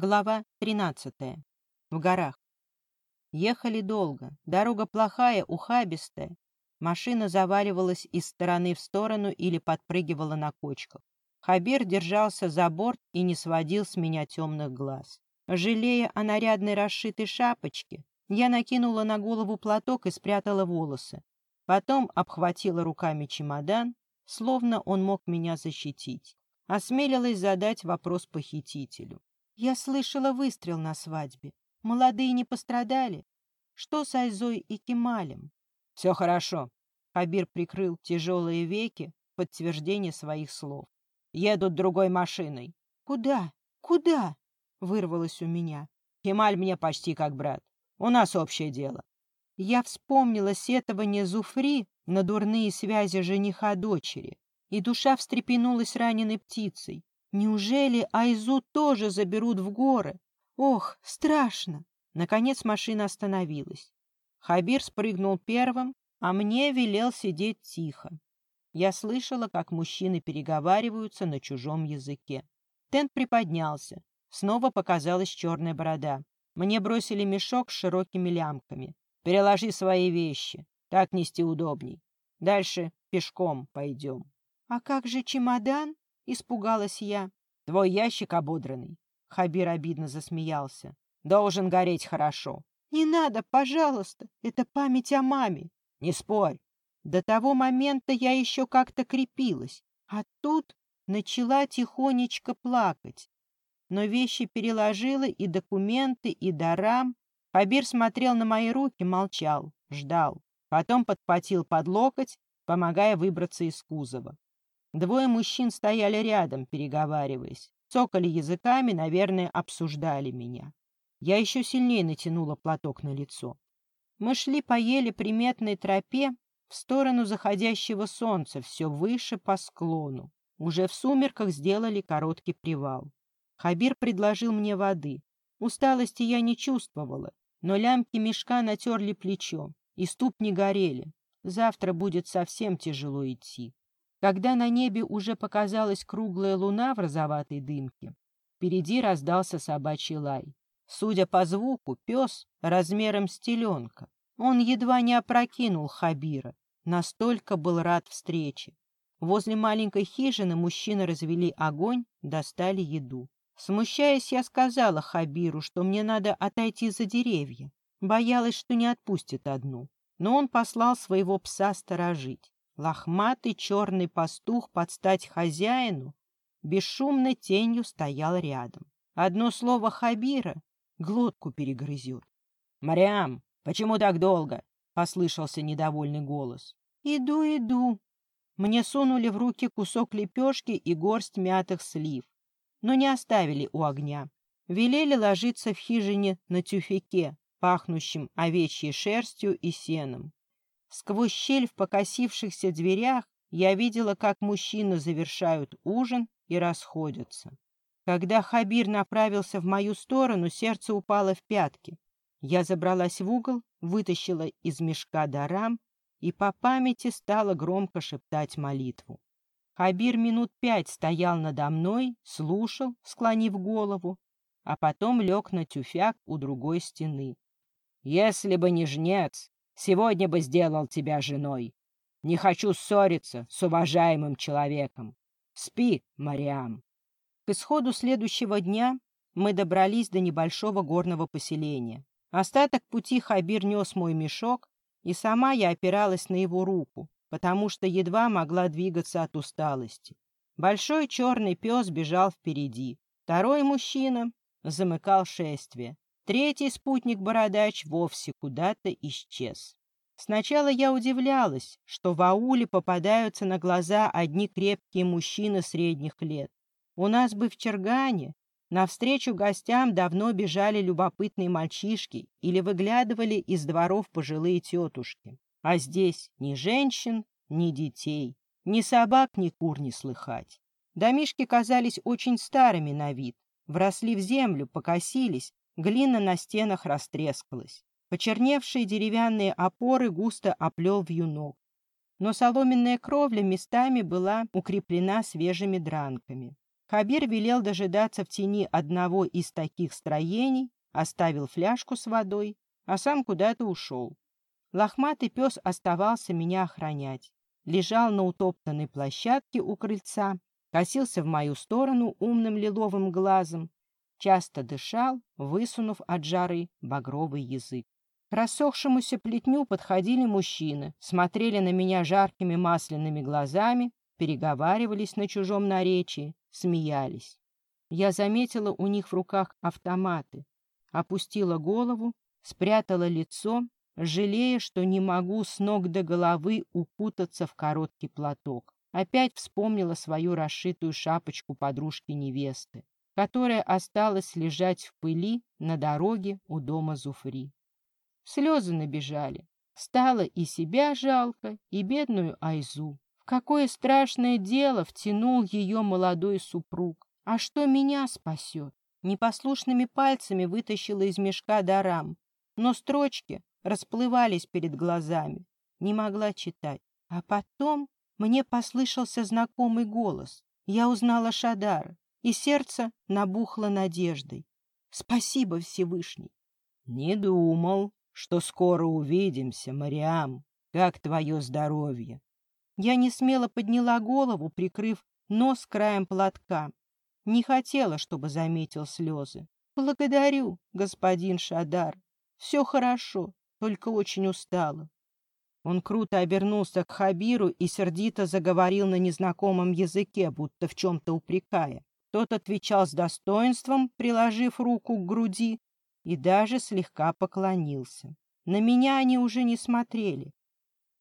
Глава 13. В горах. Ехали долго. Дорога плохая, ухабистая. Машина заваливалась из стороны в сторону или подпрыгивала на кочках. Хабир держался за борт и не сводил с меня темных глаз. Жалея о нарядной расшитой шапочке, я накинула на голову платок и спрятала волосы. Потом обхватила руками чемодан, словно он мог меня защитить. Осмелилась задать вопрос похитителю. Я слышала выстрел на свадьбе. Молодые не пострадали. Что с Айзой и Кемалем? Все хорошо. Хабир прикрыл тяжелые веки в подтверждение своих слов. Едут другой машиной. Куда? Куда? Вырвалось у меня. Кемаль мне почти как брат. У нас общее дело. Я вспомнила сетование Зуфри на дурные связи жениха дочери, и душа встрепенулась раненой птицей. Неужели Айзу тоже заберут в горы? Ох, страшно! Наконец машина остановилась. Хабир спрыгнул первым, а мне велел сидеть тихо. Я слышала, как мужчины переговариваются на чужом языке. Тент приподнялся. Снова показалась черная борода. Мне бросили мешок с широкими лямками. «Переложи свои вещи. Так нести удобней. Дальше пешком пойдем». «А как же чемодан?» Испугалась я. Твой ящик ободранный. Хабир обидно засмеялся. Должен гореть хорошо. Не надо, пожалуйста. Это память о маме. Не спорь. До того момента я еще как-то крепилась. А тут начала тихонечко плакать. Но вещи переложила, и документы, и дарам. Хабир смотрел на мои руки, молчал, ждал. Потом подхватил под локоть, помогая выбраться из кузова. Двое мужчин стояли рядом, переговариваясь. Цокали языками, наверное, обсуждали меня. Я еще сильнее натянула платок на лицо. Мы шли по еле приметной тропе в сторону заходящего солнца, все выше по склону. Уже в сумерках сделали короткий привал. Хабир предложил мне воды. Усталости я не чувствовала, но лямки мешка натерли плечо, и ступни горели. Завтра будет совсем тяжело идти. Когда на небе уже показалась круглая луна в розоватой дымке, впереди раздался собачий лай. Судя по звуку, пес размером с теленка. Он едва не опрокинул Хабира, настолько был рад встрече. Возле маленькой хижины мужчины развели огонь, достали еду. Смущаясь, я сказала Хабиру, что мне надо отойти за деревья. Боялась, что не отпустит одну. Но он послал своего пса сторожить. Лохматый черный пастух под стать хозяину бесшумной тенью стоял рядом. Одно слово Хабира глотку перегрызет. — Мариам, почему так долго? — послышался недовольный голос. — Иду, иду. Мне сунули в руки кусок лепешки и горсть мятых слив, но не оставили у огня. Велели ложиться в хижине на тюфяке, пахнущем овечьей шерстью и сеном. Сквозь щель в покосившихся дверях я видела, как мужчины завершают ужин и расходятся. Когда Хабир направился в мою сторону, сердце упало в пятки. Я забралась в угол, вытащила из мешка дарам и по памяти стала громко шептать молитву. Хабир минут пять стоял надо мной, слушал, склонив голову, а потом лег на тюфяк у другой стены. «Если бы не жнец, Сегодня бы сделал тебя женой. Не хочу ссориться с уважаемым человеком. Спи, Мариам. К исходу следующего дня мы добрались до небольшого горного поселения. Остаток пути Хабир нес мой мешок, и сама я опиралась на его руку, потому что едва могла двигаться от усталости. Большой черный пес бежал впереди. Второй мужчина замыкал шествие. Третий спутник-бородач вовсе куда-то исчез. Сначала я удивлялась, что в ауле попадаются на глаза одни крепкие мужчины средних лет. У нас бы в Чергане навстречу гостям давно бежали любопытные мальчишки или выглядывали из дворов пожилые тетушки. А здесь ни женщин, ни детей, ни собак, ни кур не слыхать. Домишки казались очень старыми на вид, вросли в землю, покосились, Глина на стенах растрескалась. Почерневшие деревянные опоры густо оплел вьюнок. Но соломенная кровля местами была укреплена свежими дранками. Хабир велел дожидаться в тени одного из таких строений, оставил фляжку с водой, а сам куда-то ушел. Лохматый пес оставался меня охранять. Лежал на утоптанной площадке у крыльца, косился в мою сторону умным лиловым глазом, часто дышал, высунув от жары багровый язык. К рассохшемуся плетню подходили мужчины, смотрели на меня жаркими масляными глазами, переговаривались на чужом наречии, смеялись. Я заметила у них в руках автоматы, опустила голову, спрятала лицо, жалея, что не могу с ног до головы укутаться в короткий платок. Опять вспомнила свою расшитую шапочку подружки-невесты, которая осталась лежать в пыли на дороге у дома Зуфри. Слезы набежали. Стало и себя жалко, и бедную Айзу. В какое страшное дело втянул ее молодой супруг. А что меня спасет? Непослушными пальцами вытащила из мешка дарам, но строчки расплывались перед глазами. Не могла читать. А потом мне послышался знакомый голос. Я узнала Шадара, и сердце набухло надеждой. Спасибо, Всевышний. Не думал, что скоро увидимся, Мариам. Как твое здоровье? Я не смело подняла голову, прикрыв нос краем платка. Не хотела, чтобы заметил слезы. Благодарю, господин Шадар. Все хорошо, только очень устала. Он круто обернулся к Хабиру и сердито заговорил на незнакомом языке, будто в чем-то упрекая. Тот отвечал с достоинством, приложив руку к груди, и даже слегка поклонился. На меня они уже не смотрели,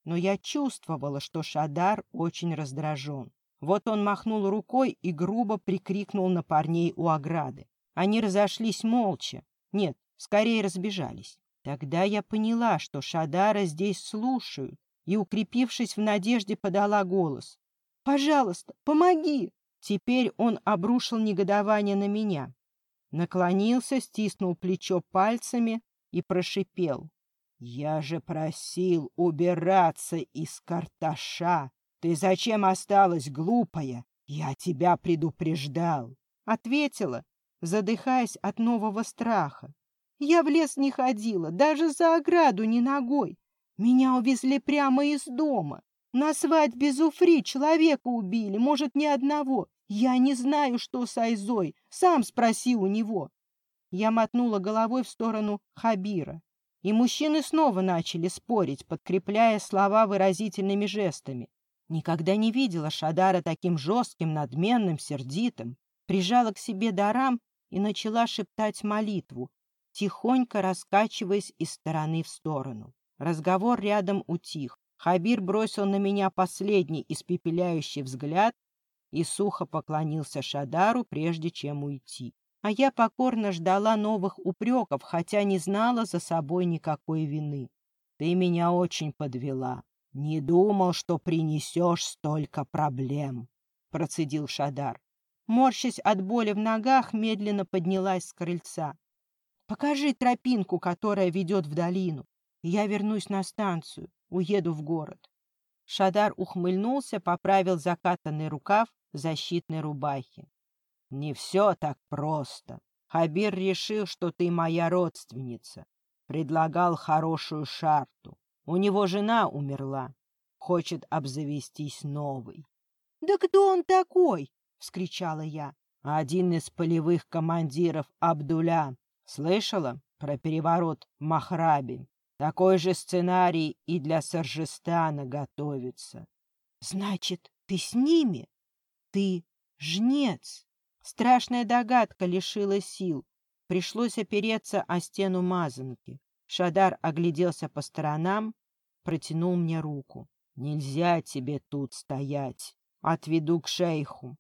но я чувствовала, что Шадар очень раздражен. Вот он махнул рукой и грубо прикрикнул на парней у ограды. Они разошлись молча. Нет, скорее разбежались. Тогда я поняла, что Шадара здесь слушают, и, укрепившись в надежде, подала голос. «Пожалуйста, помоги!» Теперь он обрушил негодование на меня наклонился, стиснул плечо пальцами и прошипел. «Я же просил убираться из карташа. Ты зачем осталась глупая? Я тебя предупреждал!» Ответила, задыхаясь от нового страха. «Я в лес не ходила, даже за ограду ни ногой. Меня увезли прямо из дома. На свадьбе Зуфри человека убили, может, ни одного. Я не знаю, что с Айзой. Сам спроси у него. Я мотнула головой в сторону Хабира. И мужчины снова начали спорить, подкрепляя слова выразительными жестами. Никогда не видела Шадара таким жестким, надменным, сердитым. Прижала к себе дарам и начала шептать молитву, тихонько раскачиваясь из стороны в сторону. Разговор рядом утих. Хабир бросил на меня последний испепеляющий взгляд и сухо поклонился Шадару, прежде чем уйти. А я покорно ждала новых упреков, хотя не знала за собой никакой вины. Ты меня очень подвела. Не думал, что принесешь столько проблем, — процедил Шадар. Морщась от боли в ногах, медленно поднялась с крыльца. «Покажи тропинку, которая ведет в долину. Я вернусь на станцию, уеду в город». Шадар ухмыльнулся, поправил закатанный рукав защитной рубахи. «Не все так просто. Хабир решил, что ты моя родственница. Предлагал хорошую шарту. У него жена умерла. Хочет обзавестись новой». «Да кто он такой?» — вскричала я. «Один из полевых командиров Абдуля. Слышала про переворот в Махрабе? Такой же сценарий и для Саржестана готовится. — Значит, ты с ними? Ты жнец? Страшная догадка лишила сил. Пришлось опереться о стену мазанки. Шадар огляделся по сторонам, протянул мне руку. — Нельзя тебе тут стоять. Отведу к шейху.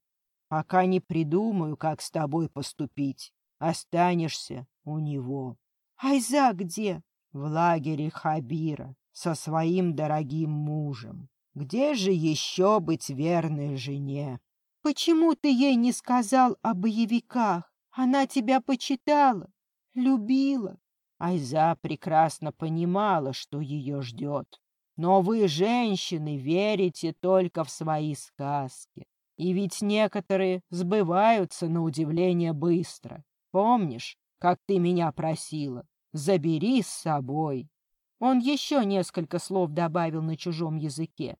Пока не придумаю, как с тобой поступить. Останешься у него. — Айза где? в лагере Хабира со своим дорогим мужем. Где же еще быть верной жене? Почему ты ей не сказал о боевиках? Она тебя почитала, любила. Айза прекрасно понимала, что ее ждет. Но вы, женщины, верите только в свои сказки. И ведь некоторые сбываются на удивление быстро. Помнишь, как ты меня просила? Забери с собой. Он еще несколько слов добавил на чужом языке.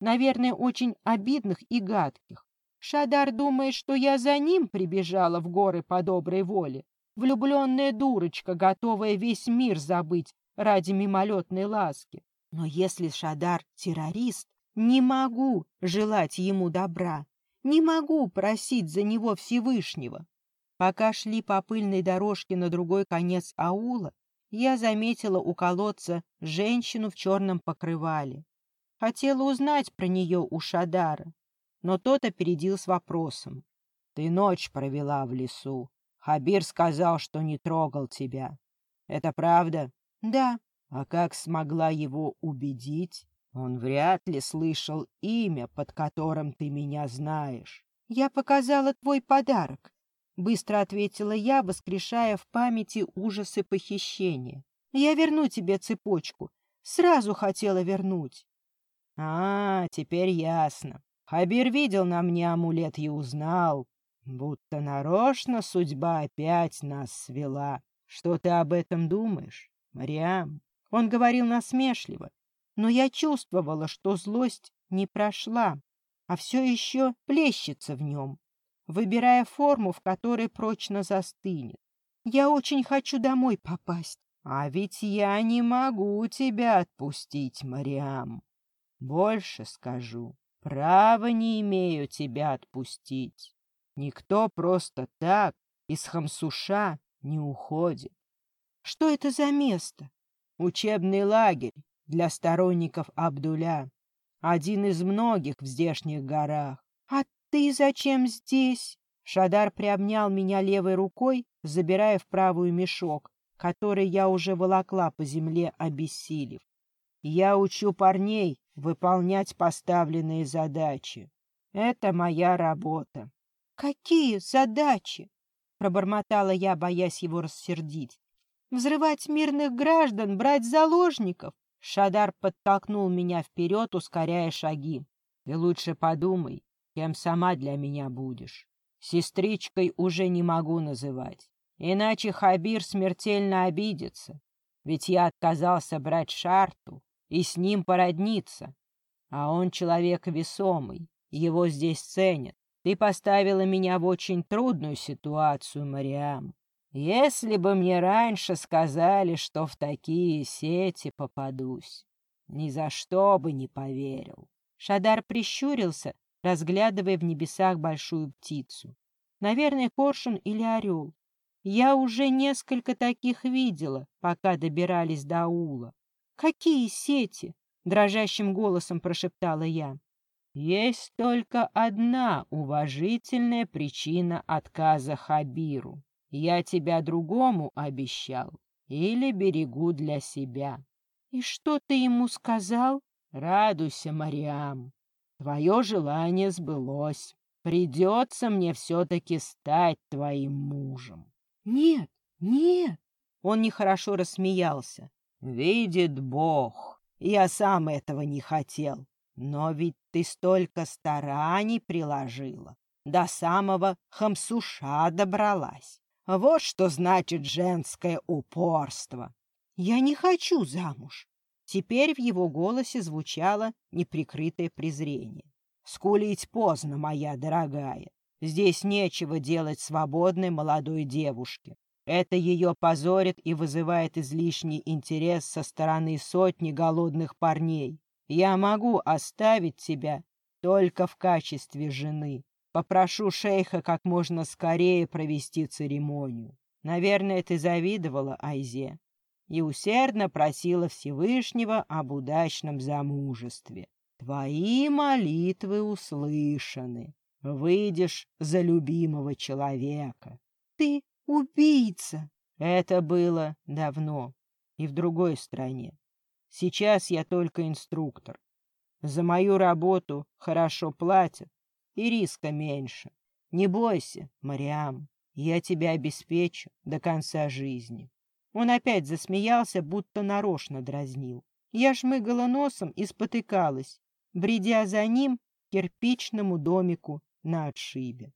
Наверное, очень обидных и гадких. Шадар думает, что я за ним прибежала в горы по доброй воле. Влюбленная дурочка, готовая весь мир забыть ради мимолетной ласки. Но если Шадар террорист, не могу желать ему добра, не могу просить за него Всевышнего. Пока шли по пыльной дорожке на другой конец аула, я заметила у колодца женщину в черном покрывале. Хотела узнать про нее у Шадара, но тот опередил с вопросом. — Ты ночь провела в лесу. Хабир сказал, что не трогал тебя. Это правда? — Да. — А как смогла его убедить? Он вряд ли слышал имя, под которым ты меня знаешь. — Я показала твой подарок, — быстро ответила я, воскрешая в памяти ужасы похищения. — Я верну тебе цепочку. Сразу хотела вернуть. — А, теперь ясно. Хабир видел на мне амулет и узнал, будто нарочно судьба опять нас свела. Что ты об этом думаешь, Мариам? Он говорил насмешливо, но я чувствовала, что злость не прошла, а все еще плещется в нем, выбирая форму, в которой прочно застынет. Я очень хочу домой попасть. А ведь я не могу тебя отпустить, Мариам. Больше скажу, права не имею тебя отпустить. Никто просто так из Хамсуша не уходит. Что это за место? Учебный лагерь для сторонников Абдуля. Один из многих в здешних горах. «А ты зачем здесь?» Шадар приобнял меня левой рукой, забирая в правую мешок, который я уже волокла по земле, обессилев. «Я учу парней выполнять поставленные задачи. Это моя работа». «Какие задачи?» — пробормотала я, боясь его рассердить. «Взрывать мирных граждан, брать заложников?» Шадар подтолкнул меня вперед, ускоряя шаги. Ты лучше подумай, кем сама для меня будешь. Сестричкой уже не могу называть. Иначе Хабир смертельно обидится. Ведь я отказался брать Шарту и с ним породниться. А он человек весомый, его здесь ценят. Ты поставила меня в очень трудную ситуацию, Мариам. Если бы мне раньше сказали, что в такие сети попадусь, ни за что бы не поверил. Шадар прищурился, разглядывая в небесах большую птицу. Наверное, коршун или орел. Я уже несколько таких видела, пока добирались до аула. «Какие сети?» — дрожащим голосом прошептала я. «Есть только одна уважительная причина отказа Хабиру», я тебя другому обещал или берегу для себя. И что ты ему сказал? Радуйся, Мариам. Твое желание сбылось. Придется мне все-таки стать твоим мужем. Нет, нет. Он нехорошо рассмеялся. Видит Бог. Я сам этого не хотел. Но ведь ты столько стараний приложила. До самого Хамсуша добралась. Вот что значит женское упорство. Я не хочу замуж. Теперь в его голосе звучало неприкрытое презрение. Скулить поздно, моя дорогая. Здесь нечего делать свободной молодой девушке. Это ее позорит и вызывает излишний интерес со стороны сотни голодных парней. Я могу оставить тебя только в качестве жены. Попрошу шейха как можно скорее провести церемонию. Наверное, ты завидовала Айзе и усердно просила Всевышнего об удачном замужестве. Твои молитвы услышаны. Выйдешь за любимого человека. Ты убийца. Это было давно и в другой стране. Сейчас я только инструктор. За мою работу хорошо платят, и риска меньше. Не бойся, Мариам, я тебя обеспечу до конца жизни. Он опять засмеялся, будто нарочно дразнил. Я шмыгала носом и спотыкалась, бредя за ним к кирпичному домику на отшибе.